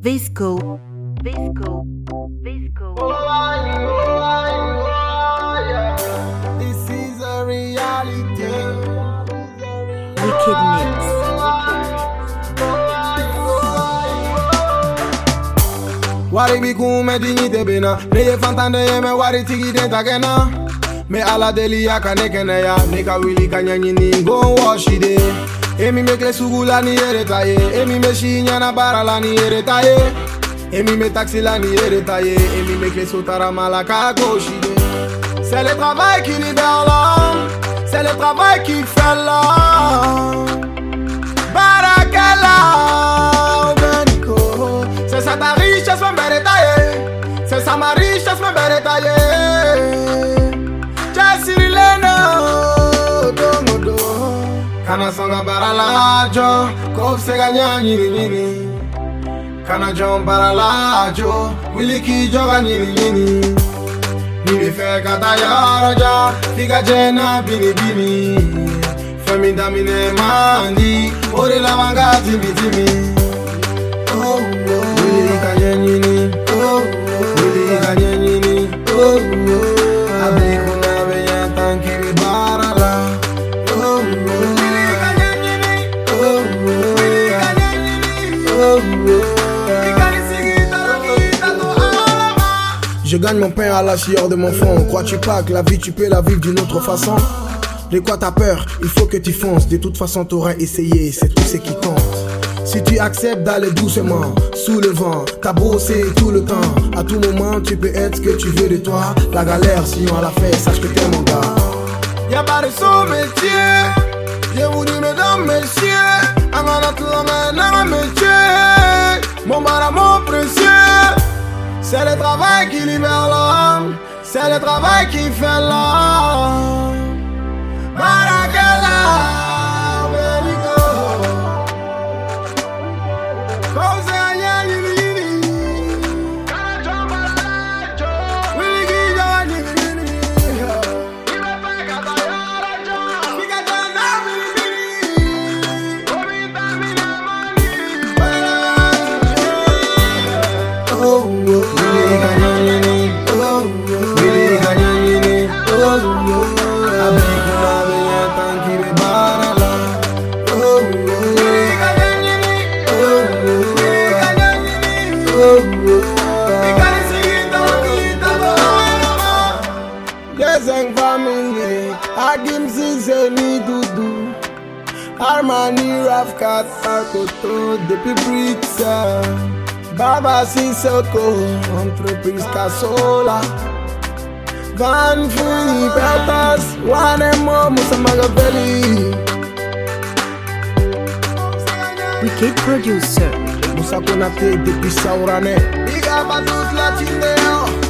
Visco Visco Visco This is a reality Wicked Mix Wari bi kume dinyi tebena Neye fantande yeme wari tiki den takena Me ala deli ya kane kene ya Nika wili kanya nyini go wash it e bɛ kile sugu la ni yɛrɛ ta ye e min bɛ si ɲɛna la ni yɛrɛ ta ye e min taxi la ni yɛrɛ ta ye e min bɛ kile sotarama la k'a gosi de c'est le travail qui libère l'homme. C'est le travail qui fait l'homme kanasonga baralajo kofuseganya nyirinyiri kanajon baralajo wilikijoga nyirinyiri nibifɛ ka taa binibini fɛn mandi daminɛ man di o de laban ka timidimi wuli ka. Je gagne mon pain à la sueur de mon front. Crois-tu pas que la vie, tu peux la vivre d'une autre façon? De quoi t'as peur? Il faut que tu fonces. De toute façon, t'auras essayé. C'est tout ce qui compte. Si tu acceptes d'aller doucement, sous le vent, t'as bossé tout le temps. À tout moment, tu peux être ce que tu veux de toi. La galère, sinon à la fin, sache que t'es mon gars. Y'a pas de son métier. J'ai voulu, mesdames, messieurs. Amana tout métier. Mon. C'est le travail qui libère l'homme, c'est le travail qui fait l'homme. Abeki na beya tanki be barala, oh, oh, Willy Ganyani, oh, oh, Willy Ganyani, oh, oh, Ikari sigita kita doama. Deseng family, Agim Zize ni dudu. Armani Rafkat Akoto depuis Brixia Baba Sissoko Entreprise Casola Van Fui Petas Wanemo Musa Magaveli Wicked Producer. Musa Konate depuis Saurane. Big up à toute la Tindéo